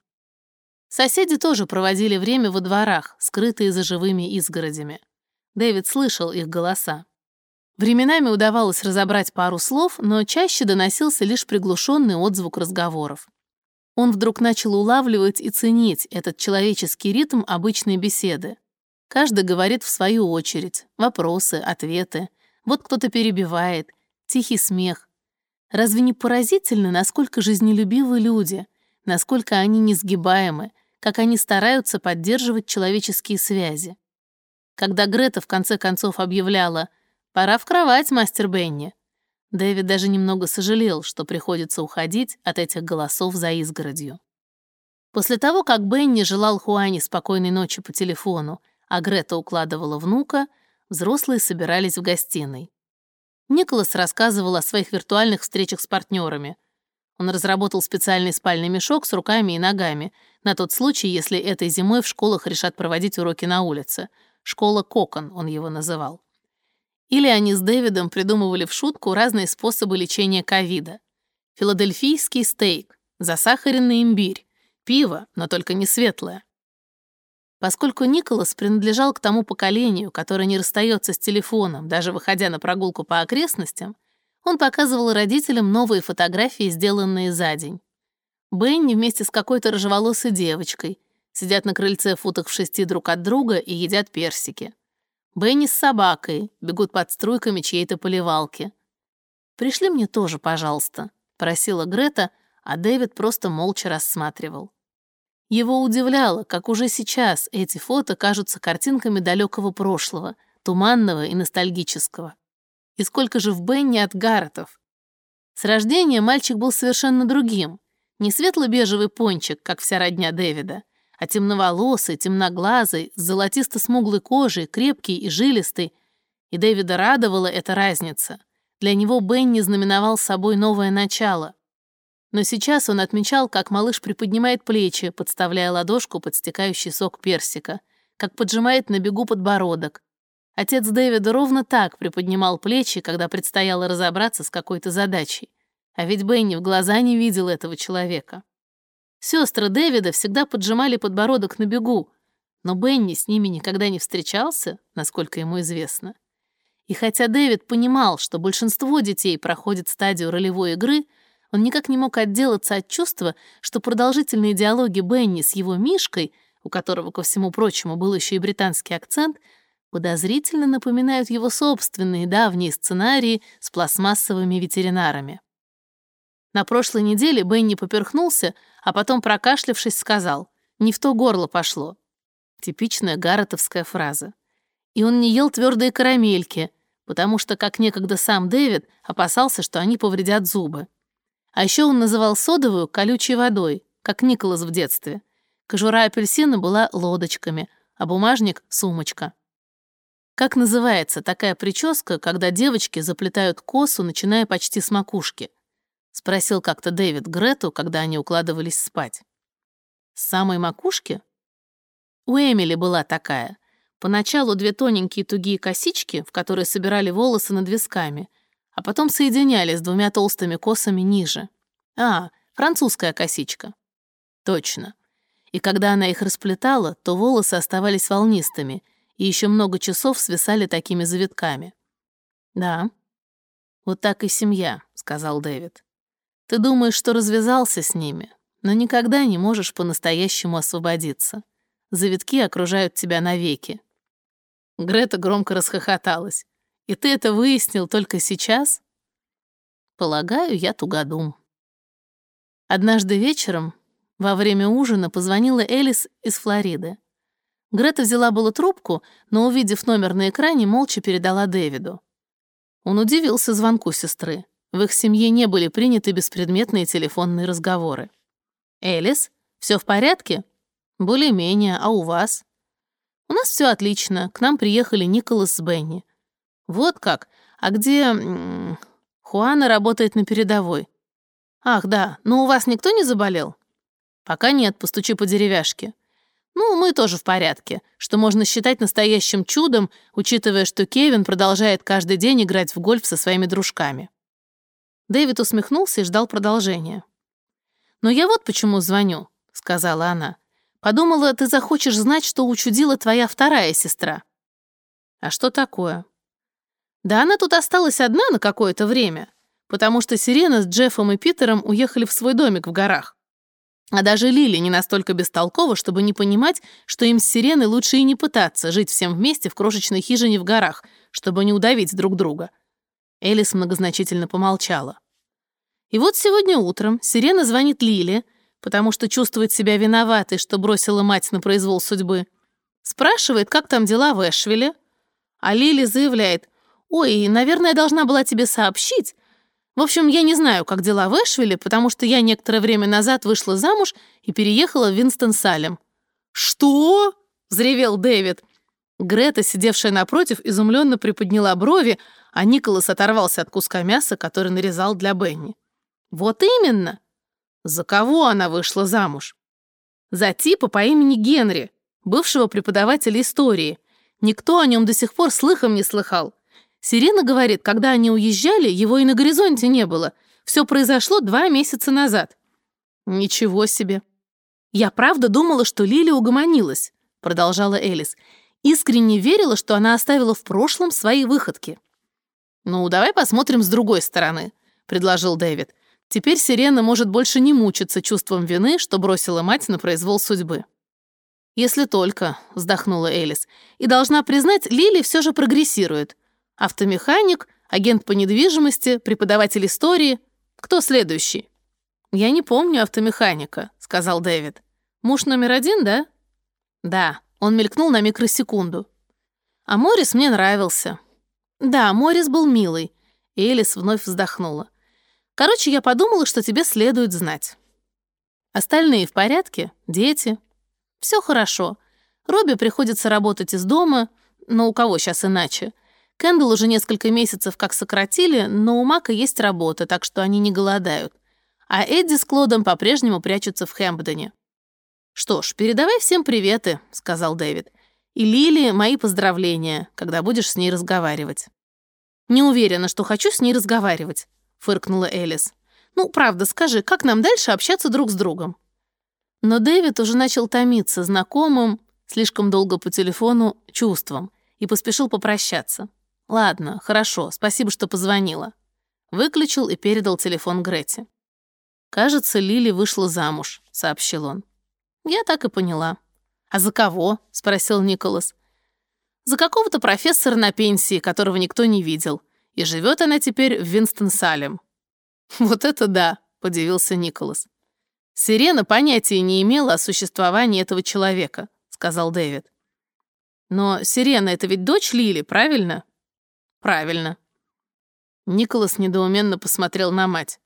Соседи тоже проводили время во дворах, скрытые за живыми изгородями. Дэвид слышал их голоса. Временами удавалось разобрать пару слов, но чаще доносился лишь приглушенный отзвук разговоров. Он вдруг начал улавливать и ценить этот человеческий ритм обычной беседы. Каждый говорит в свою очередь. Вопросы, ответы. Вот кто-то перебивает. Тихий смех. Разве не поразительно, насколько жизнелюбивы люди, насколько они несгибаемы, как они стараются поддерживать человеческие связи? Когда Грета в конце концов объявляла «Пора в кровать, мастер Бенни», Дэвид даже немного сожалел, что приходится уходить от этих голосов за изгородью. После того, как Бенни желал Хуане спокойной ночи по телефону, а Грета укладывала внука, взрослые собирались в гостиной. Николас рассказывал о своих виртуальных встречах с партнерами. Он разработал специальный спальный мешок с руками и ногами на тот случай, если этой зимой в школах решат проводить уроки на улице. Школа «Кокон» он его называл. Или они с Дэвидом придумывали в шутку разные способы лечения ковида. Филадельфийский стейк, засахаренный имбирь, пиво, но только не светлое. Поскольку Николас принадлежал к тому поколению, которое не расстается с телефоном, даже выходя на прогулку по окрестностям, он показывал родителям новые фотографии, сделанные за день. Бенни вместе с какой-то рыжеволосой девочкой сидят на крыльце футах в шести друг от друга и едят персики. Бенни с собакой бегут под струйками чьей-то поливалки. «Пришли мне тоже, пожалуйста», — просила Грета, а Дэвид просто молча рассматривал. Его удивляло, как уже сейчас эти фото кажутся картинками далекого прошлого, туманного и ностальгического. И сколько же в Бенни от Гарретов. С рождения мальчик был совершенно другим. Не светло-бежевый пончик, как вся родня Дэвида, а темноволосый, темноглазый, с золотисто-смуглой кожей, крепкий и жилистый. И Дэвида радовала эта разница. Для него Бенни знаменовал собой новое начало. Но сейчас он отмечал, как малыш приподнимает плечи, подставляя ладошку под стекающий сок персика, как поджимает на бегу подбородок. Отец Дэвида ровно так приподнимал плечи, когда предстояло разобраться с какой-то задачей. А ведь Бенни в глаза не видел этого человека. Сестры Дэвида всегда поджимали подбородок на бегу, но Бенни с ними никогда не встречался, насколько ему известно. И хотя Дэвид понимал, что большинство детей проходит стадию ролевой игры — он никак не мог отделаться от чувства, что продолжительные диалоги Бенни с его Мишкой, у которого, ко всему прочему, был еще и британский акцент, подозрительно напоминают его собственные давние сценарии с пластмассовыми ветеринарами. На прошлой неделе Бенни поперхнулся, а потом, прокашлявшись, сказал «Не в то горло пошло». Типичная гарретовская фраза. И он не ел твердые карамельки, потому что, как некогда сам Дэвид, опасался, что они повредят зубы. А еще он называл содовую колючей водой, как Николас в детстве. Кожура апельсина была лодочками, а бумажник — сумочка. Как называется такая прическа, когда девочки заплетают косу, начиная почти с макушки? Спросил как-то Дэвид Грету, когда они укладывались спать. С самой макушки? У Эмили была такая. Поначалу две тоненькие тугие косички, в которые собирали волосы над висками — а потом соединяли с двумя толстыми косами ниже. А, французская косичка. Точно. И когда она их расплетала, то волосы оставались волнистыми и еще много часов свисали такими завитками. «Да, вот так и семья», — сказал Дэвид. «Ты думаешь, что развязался с ними, но никогда не можешь по-настоящему освободиться. Завитки окружают тебя навеки». Грета громко расхохоталась. И ты это выяснил только сейчас? Полагаю, я тугодум. Однажды вечером, во время ужина, позвонила Элис из Флориды. Грета взяла было трубку, но, увидев номер на экране, молча передала Дэвиду. Он удивился звонку сестры. В их семье не были приняты беспредметные телефонные разговоры. «Элис, все в порядке?» Более-менее, а у вас? У нас все отлично, к нам приехали Николас с Бенни. Вот как? А где... Хуана работает на передовой. Ах, да, но у вас никто не заболел? Пока нет, постучи по деревяшке. Ну, мы тоже в порядке, что можно считать настоящим чудом, учитывая, что Кевин продолжает каждый день играть в гольф со своими дружками. Дэвид усмехнулся и ждал продолжения. «Но я вот почему звоню», — сказала она. «Подумала, ты захочешь знать, что учудила твоя вторая сестра». «А что такое?» «Да она тут осталась одна на какое-то время, потому что Сирена с Джеффом и Питером уехали в свой домик в горах. А даже Лили не настолько бестолкова, чтобы не понимать, что им с Сиреной лучше и не пытаться жить всем вместе в крошечной хижине в горах, чтобы не удавить друг друга. Элис многозначительно помолчала. И вот сегодня утром Сирена звонит Лили, потому что чувствует себя виноватой, что бросила мать на произвол судьбы. Спрашивает, как там дела в Эшвилле. А Лили заявляет, «Ой, наверное, должна была тебе сообщить, в общем, я не знаю, как дела в Эшвилле, потому что я некоторое время назад вышла замуж и переехала в Винстон-Салем». «Что?» — взревел Дэвид. Грета, сидевшая напротив, изумленно приподняла брови, а Николас оторвался от куска мяса, который нарезал для Бенни. «Вот именно!» За кого она вышла замуж? За типа по имени Генри, бывшего преподавателя истории. Никто о нем до сих пор слыхом не слыхал. Сирена говорит, когда они уезжали, его и на горизонте не было. Все произошло два месяца назад. Ничего себе. Я правда думала, что Лили угомонилась, продолжала Элис. Искренне верила, что она оставила в прошлом свои выходки. «Ну, давай посмотрим с другой стороны», — предложил Дэвид. «Теперь Сирена может больше не мучиться чувством вины, что бросила мать на произвол судьбы». «Если только», — вздохнула Элис. «И должна признать, Лили все же прогрессирует. Автомеханик, агент по недвижимости, преподаватель истории. Кто следующий? Я не помню автомеханика, сказал Дэвид. Муж номер один, да? Да, он мелькнул на микросекунду. А Морис мне нравился. Да, Морис был милый. Элис вновь вздохнула. Короче, я подумала, что тебе следует знать. Остальные в порядке? Дети? Все хорошо. Робби приходится работать из дома, но у кого сейчас иначе? Кэндл уже несколько месяцев как сократили, но у Мака есть работа, так что они не голодают. А Эдди с Клодом по-прежнему прячутся в Хэмпдоне. «Что ж, передавай всем приветы», — сказал Дэвид. «И Лили мои поздравления, когда будешь с ней разговаривать». «Не уверена, что хочу с ней разговаривать», — фыркнула Элис. «Ну, правда, скажи, как нам дальше общаться друг с другом?» Но Дэвид уже начал томиться знакомым, слишком долго по телефону, чувством, и поспешил попрощаться. «Ладно, хорошо, спасибо, что позвонила». Выключил и передал телефон Грете. «Кажется, Лили вышла замуж», — сообщил он. «Я так и поняла». «А за кого?» — спросил Николас. «За какого-то профессора на пенсии, которого никто не видел. И живет она теперь в Винстон-Салем». «Вот это да!» — подивился Николас. «Сирена понятия не имела о существовании этого человека», — сказал Дэвид. «Но Сирена — это ведь дочь Лили, правильно?» Правильно. Николас недоуменно посмотрел на мать.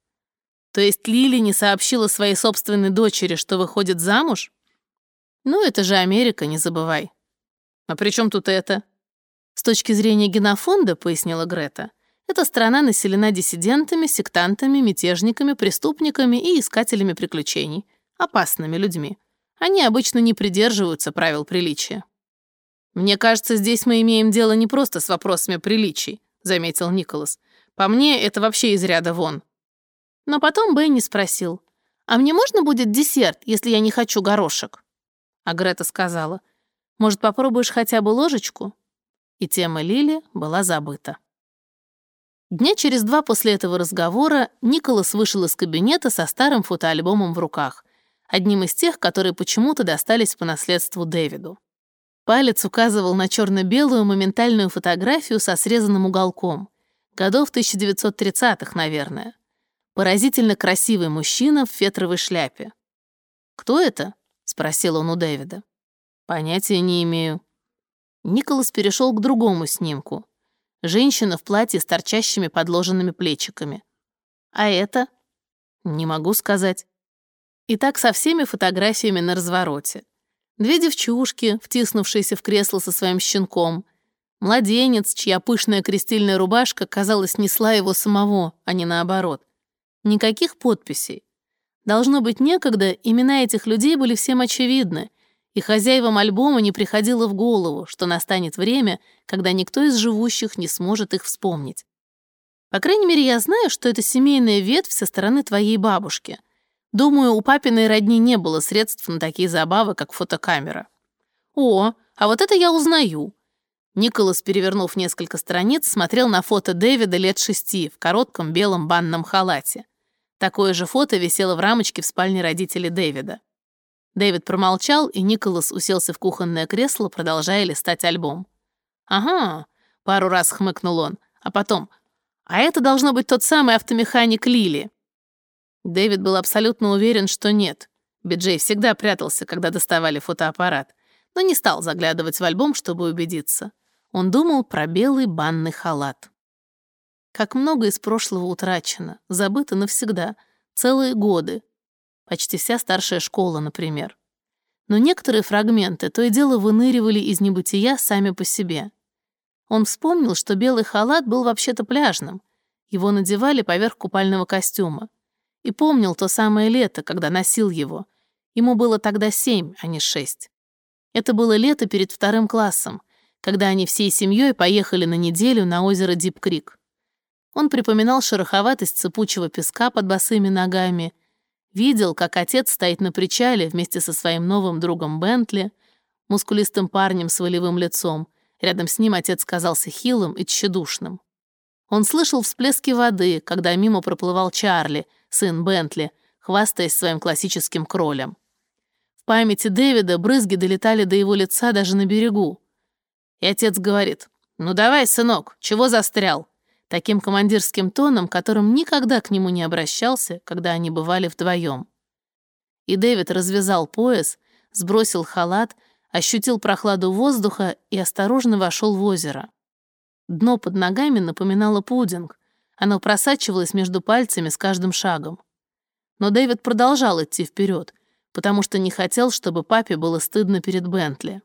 То есть Лили не сообщила своей собственной дочери, что выходит замуж? Ну, это же Америка, не забывай. А при чем тут это? С точки зрения генофонда, пояснила Грета, эта страна населена диссидентами, сектантами, мятежниками, преступниками и искателями приключений, опасными людьми. Они обычно не придерживаются правил приличия. «Мне кажется, здесь мы имеем дело не просто с вопросами приличий», — заметил Николас. «По мне, это вообще из ряда вон». Но потом Бенни спросил, «А мне можно будет десерт, если я не хочу горошек?» А Грета сказала, «Может, попробуешь хотя бы ложечку?» И тема Лили была забыта. Дня через два после этого разговора Николас вышел из кабинета со старым фотоальбомом в руках, одним из тех, которые почему-то достались по наследству Дэвиду. Палец указывал на черно-белую моментальную фотографию со срезанным уголком. Годов 1930-х, наверное. Поразительно красивый мужчина в фетровой шляпе. «Кто это?» — спросил он у Дэвида. «Понятия не имею». Николас перешел к другому снимку. Женщина в платье с торчащими подложенными плечиками. «А это?» «Не могу сказать». И так со всеми фотографиями на развороте. Две девчушки, втиснувшиеся в кресло со своим щенком. Младенец, чья пышная крестильная рубашка, казалось, несла его самого, а не наоборот. Никаких подписей. Должно быть, некогда имена этих людей были всем очевидны, и хозяевам альбома не приходило в голову, что настанет время, когда никто из живущих не сможет их вспомнить. По крайней мере, я знаю, что это семейная ветвь со стороны твоей бабушки. Думаю, у папиной родни не было средств на такие забавы, как фотокамера. О, а вот это я узнаю. Николас, перевернув несколько страниц, смотрел на фото Дэвида лет шести в коротком белом банном халате. Такое же фото висело в рамочке в спальне родителей Дэвида. Дэвид промолчал, и Николас уселся в кухонное кресло, продолжая листать альбом. «Ага», — пару раз хмыкнул он, а потом, «а это должно быть тот самый автомеханик Лили». Дэвид был абсолютно уверен, что нет. Биджей всегда прятался, когда доставали фотоаппарат, но не стал заглядывать в альбом, чтобы убедиться. Он думал про белый банный халат. Как много из прошлого утрачено, забыто навсегда, целые годы. Почти вся старшая школа, например. Но некоторые фрагменты то и дело выныривали из небытия сами по себе. Он вспомнил, что белый халат был вообще-то пляжным. Его надевали поверх купального костюма. И помнил то самое лето, когда носил его. Ему было тогда семь, а не шесть. Это было лето перед вторым классом, когда они всей семьей поехали на неделю на озеро Дип-Крик. Он припоминал шероховатость цепучего песка под босыми ногами, видел, как отец стоит на причале вместе со своим новым другом Бентли, мускулистым парнем с волевым лицом. Рядом с ним отец казался хилым и тщедушным. Он слышал всплески воды, когда мимо проплывал Чарли, сын Бентли, хвастаясь своим классическим кролем. В памяти Дэвида брызги долетали до его лица даже на берегу. И отец говорит, «Ну давай, сынок, чего застрял?» Таким командирским тоном, которым никогда к нему не обращался, когда они бывали вдвоем. И Дэвид развязал пояс, сбросил халат, ощутил прохладу воздуха и осторожно вошел в озеро. Дно под ногами напоминало пудинг. Оно просачивалось между пальцами с каждым шагом. Но Дэвид продолжал идти вперед, потому что не хотел, чтобы папе было стыдно перед Бентли.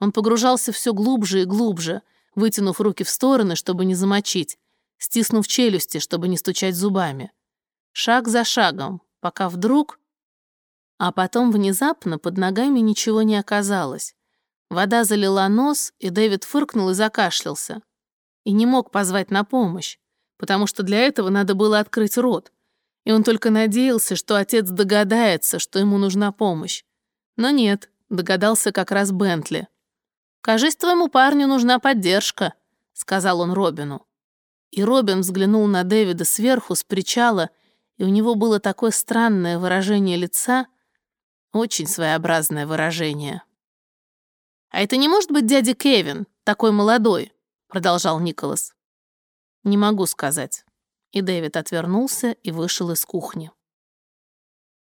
Он погружался все глубже и глубже, вытянув руки в стороны, чтобы не замочить, стиснув челюсти, чтобы не стучать зубами. Шаг за шагом, пока вдруг... А потом внезапно под ногами ничего не оказалось. Вода залила нос, и Дэвид фыркнул и закашлялся. И не мог позвать на помощь, потому что для этого надо было открыть рот. И он только надеялся, что отец догадается, что ему нужна помощь. Но нет, догадался как раз Бентли. «Кажись, твоему парню нужна поддержка», — сказал он Робину. И Робин взглянул на Дэвида сверху, с причала, и у него было такое странное выражение лица, очень своеобразное выражение. «А это не может быть дядя Кевин, такой молодой?» — продолжал Николас. «Не могу сказать». И Дэвид отвернулся и вышел из кухни.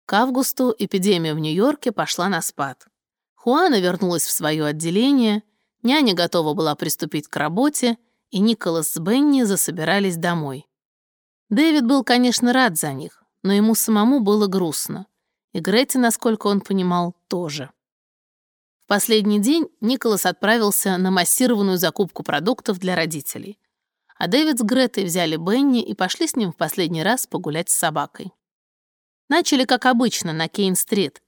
К августу эпидемия в Нью-Йорке пошла на спад. Хуана вернулась в свое отделение, няня готова была приступить к работе, и Николас с Бенни засобирались домой. Дэвид был, конечно, рад за них, но ему самому было грустно. И Гретти, насколько он понимал, тоже. В последний день Николас отправился на массированную закупку продуктов для родителей. А Дэвид с Гретой взяли Бенни и пошли с ним в последний раз погулять с собакой. Начали, как обычно, на Кейн-стрит,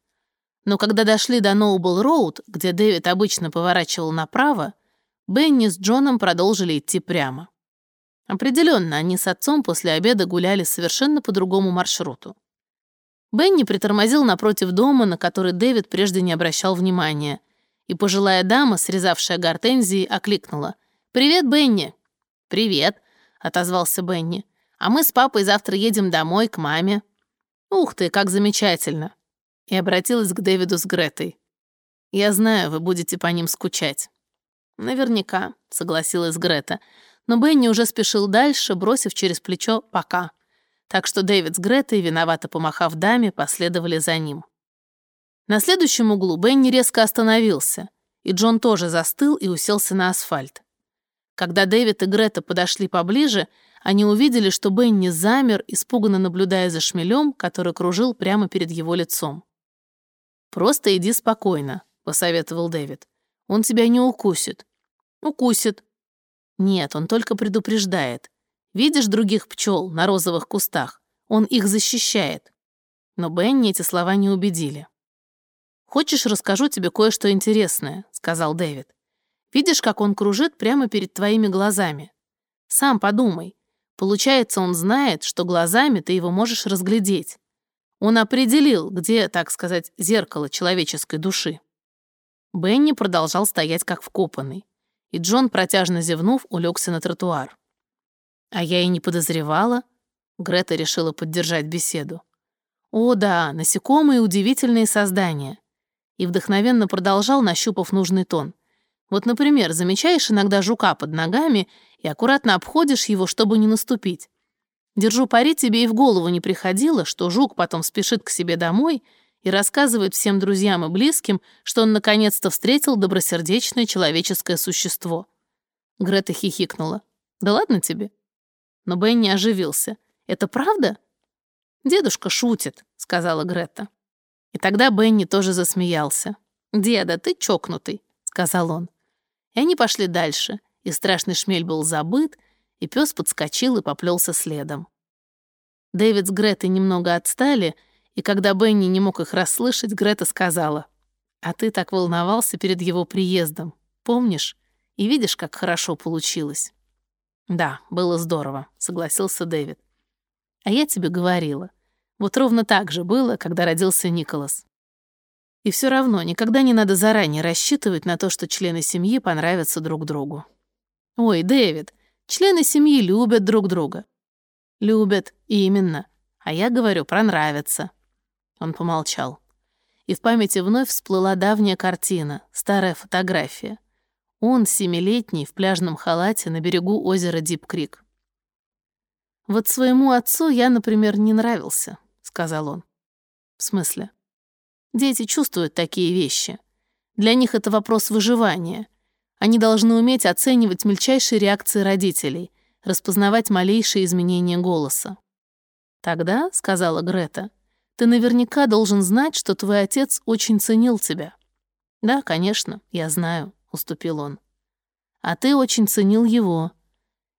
но когда дошли до Ноубл-Роуд, где Дэвид обычно поворачивал направо, Бенни с Джоном продолжили идти прямо. Определенно, они с отцом после обеда гуляли совершенно по другому маршруту. Бенни притормозил напротив дома, на который Дэвид прежде не обращал внимания, и пожилая дама, срезавшая гортензии, окликнула. «Привет, Бенни!» «Привет», — отозвался Бенни. «А мы с папой завтра едем домой, к маме». «Ух ты, как замечательно! и обратилась к Дэвиду с Гретой. «Я знаю, вы будете по ним скучать». «Наверняка», — согласилась Грета, но Бенни уже спешил дальше, бросив через плечо «пока». Так что Дэвид с Гретой, виновато помахав даме, последовали за ним. На следующем углу Бенни резко остановился, и Джон тоже застыл и уселся на асфальт. Когда Дэвид и Грета подошли поближе, они увидели, что Бенни замер, испуганно наблюдая за шмелем, который кружил прямо перед его лицом. «Просто иди спокойно», — посоветовал Дэвид. «Он тебя не укусит». «Укусит». «Нет, он только предупреждает. Видишь других пчел на розовых кустах? Он их защищает». Но Бенни эти слова не убедили. «Хочешь, расскажу тебе кое-что интересное», — сказал Дэвид. «Видишь, как он кружит прямо перед твоими глазами? Сам подумай. Получается, он знает, что глазами ты его можешь разглядеть. Он определил, где, так сказать, зеркало человеческой души». Бенни продолжал стоять как вкопанный, и Джон, протяжно зевнув, улегся на тротуар. «А я и не подозревала», — Грета решила поддержать беседу. «О да, насекомые — удивительные создания и вдохновенно продолжал, нащупав нужный тон. Вот, например, замечаешь иногда жука под ногами и аккуратно обходишь его, чтобы не наступить. Держу пари, тебе и в голову не приходило, что жук потом спешит к себе домой и рассказывает всем друзьям и близким, что он наконец-то встретил добросердечное человеческое существо. Грета хихикнула. «Да ладно тебе?» Но Бенни оживился. «Это правда?» «Дедушка шутит», — сказала Грета. И тогда Бенни тоже засмеялся. «Деда, ты чокнутый», — сказал он. И они пошли дальше, и страшный шмель был забыт, и пес подскочил и поплелся следом. Дэвид с Гретой немного отстали, и когда Бенни не мог их расслышать, Грета сказала, «А ты так волновался перед его приездом, помнишь? И видишь, как хорошо получилось?» «Да, было здорово», — согласился Дэвид. «А я тебе говорила, вот ровно так же было, когда родился Николас. И все равно никогда не надо заранее рассчитывать на то, что члены семьи понравятся друг другу. Ой, Дэвид, члены семьи любят друг друга. Любят, именно. А я говорю про нравятся. Он помолчал. И в памяти вновь всплыла давняя картина, старая фотография. Он, семилетний, в пляжном халате на берегу озера Дип-Крик. Вот своему отцу я, например, не нравился сказал он. В смысле? Дети чувствуют такие вещи. Для них это вопрос выживания. Они должны уметь оценивать мельчайшие реакции родителей, распознавать малейшие изменения голоса. «Тогда», — сказала Грета, — «ты наверняка должен знать, что твой отец очень ценил тебя». «Да, конечно, я знаю», — уступил он. «А ты очень ценил его».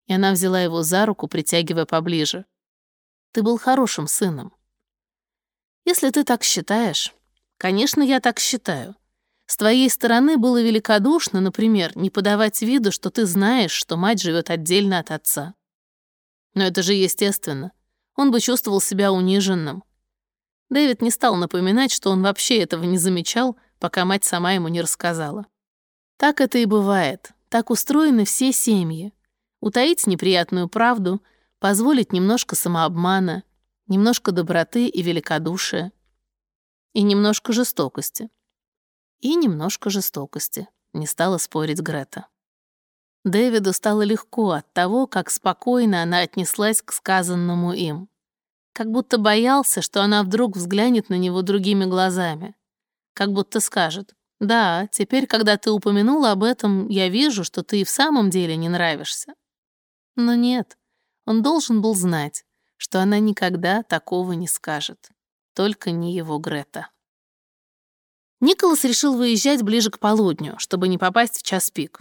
И она взяла его за руку, притягивая поближе. «Ты был хорошим сыном. Если ты так считаешь. Конечно, я так считаю. С твоей стороны было великодушно, например, не подавать виду, что ты знаешь, что мать живет отдельно от отца. Но это же естественно. Он бы чувствовал себя униженным. Дэвид не стал напоминать, что он вообще этого не замечал, пока мать сама ему не рассказала. Так это и бывает. Так устроены все семьи. Утаить неприятную правду, позволить немножко самообмана, немножко доброты и великодушия, и немножко жестокости. И немножко жестокости, не стала спорить Грета. Дэвиду стало легко от того, как спокойно она отнеслась к сказанному им. Как будто боялся, что она вдруг взглянет на него другими глазами. Как будто скажет, «Да, теперь, когда ты упомянула об этом, я вижу, что ты и в самом деле не нравишься». Но нет, он должен был знать, что она никогда такого не скажет. Только не его Грета. Николас решил выезжать ближе к полудню, чтобы не попасть в час пик.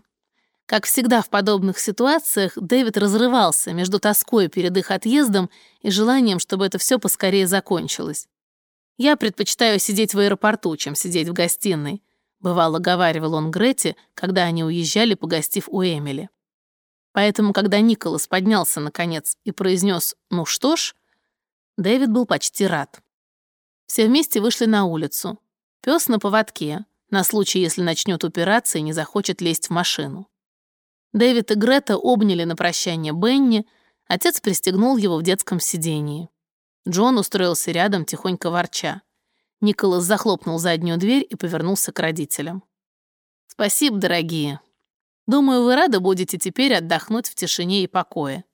Как всегда в подобных ситуациях, Дэвид разрывался между тоской перед их отъездом и желанием, чтобы это все поскорее закончилось. «Я предпочитаю сидеть в аэропорту, чем сидеть в гостиной», бывало говаривал он Грете, когда они уезжали, погостив у Эмили. Поэтому, когда Николас поднялся наконец и произнес «ну что ж», Дэвид был почти рад. Все вместе вышли на улицу. Пес на поводке, на случай, если начнет упираться и не захочет лезть в машину. Дэвид и Грета обняли на прощание Бенни, отец пристегнул его в детском сидении. Джон устроился рядом, тихонько ворча. Николас захлопнул заднюю дверь и повернулся к родителям. «Спасибо, дорогие. Думаю, вы рады будете теперь отдохнуть в тишине и покое».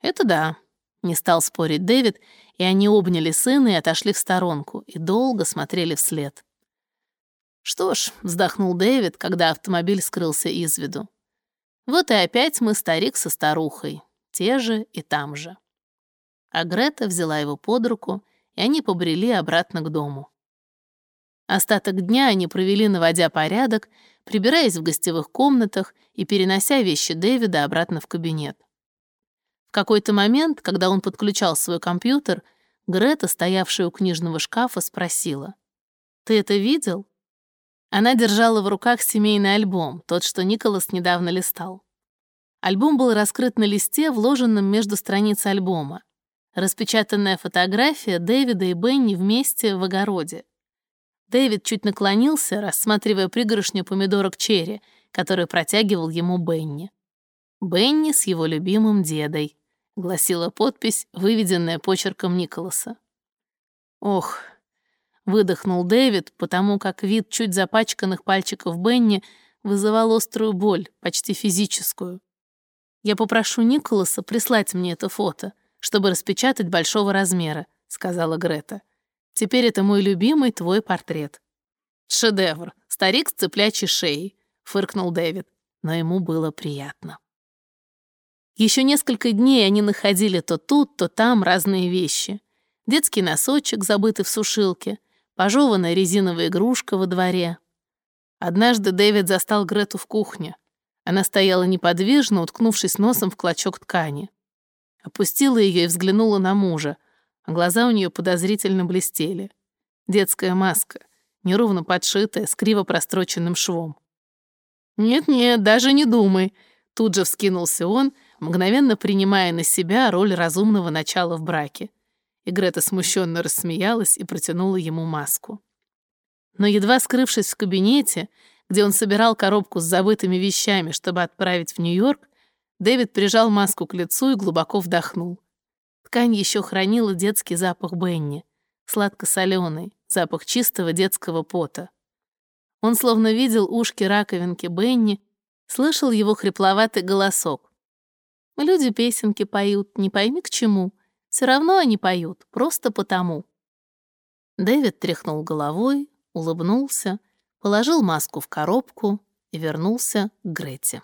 «Это да», — не стал спорить Дэвид, и они обняли сына и отошли в сторонку, и долго смотрели вслед. «Что ж», — вздохнул Дэвид, когда автомобиль скрылся из виду. «Вот и опять мы старик со старухой, те же и там же». А Грета взяла его под руку, и они побрели обратно к дому. Остаток дня они провели, наводя порядок, прибираясь в гостевых комнатах и перенося вещи Дэвида обратно в кабинет. В какой-то момент, когда он подключал свой компьютер, Грета, стоявшая у книжного шкафа, спросила. «Ты это видел?» Она держала в руках семейный альбом, тот, что Николас недавно листал. Альбом был раскрыт на листе, вложенном между страниц альбома. Распечатанная фотография Дэвида и Бенни вместе в огороде. Дэвид чуть наклонился, рассматривая пригоршню помидорок черри, который протягивал ему Бенни. «Бенни с его любимым дедой», — гласила подпись, выведенная почерком Николаса. «Ох», — выдохнул Дэвид, потому как вид чуть запачканных пальчиков Бенни вызывал острую боль, почти физическую. «Я попрошу Николаса прислать мне это фото, чтобы распечатать большого размера», — сказала Грета. Теперь это мой любимый твой портрет». «Шедевр! Старик с цыплячьей шеей», — фыркнул Дэвид, но ему было приятно. Еще несколько дней они находили то тут, то там разные вещи. Детский носочек, забытый в сушилке, пожеванная резиновая игрушка во дворе. Однажды Дэвид застал Грету в кухне. Она стояла неподвижно, уткнувшись носом в клочок ткани. Опустила ее и взглянула на мужа, а глаза у нее подозрительно блестели. Детская маска, неровно подшитая, с криво простроченным швом. «Нет-нет, даже не думай», — тут же вскинулся он, мгновенно принимая на себя роль разумного начала в браке. И Грета смущенно рассмеялась и протянула ему маску. Но едва скрывшись в кабинете, где он собирал коробку с забытыми вещами, чтобы отправить в Нью-Йорк, Дэвид прижал маску к лицу и глубоко вдохнул. Ткань еще хранила детский запах Бенни, сладко-соленый, запах чистого детского пота. Он словно видел ушки раковинки Бенни, слышал его хрипловатый голосок. Люди песенки поют, не пойми к чему. Все равно они поют, просто потому. Дэвид тряхнул головой, улыбнулся, положил маску в коробку и вернулся к Грете.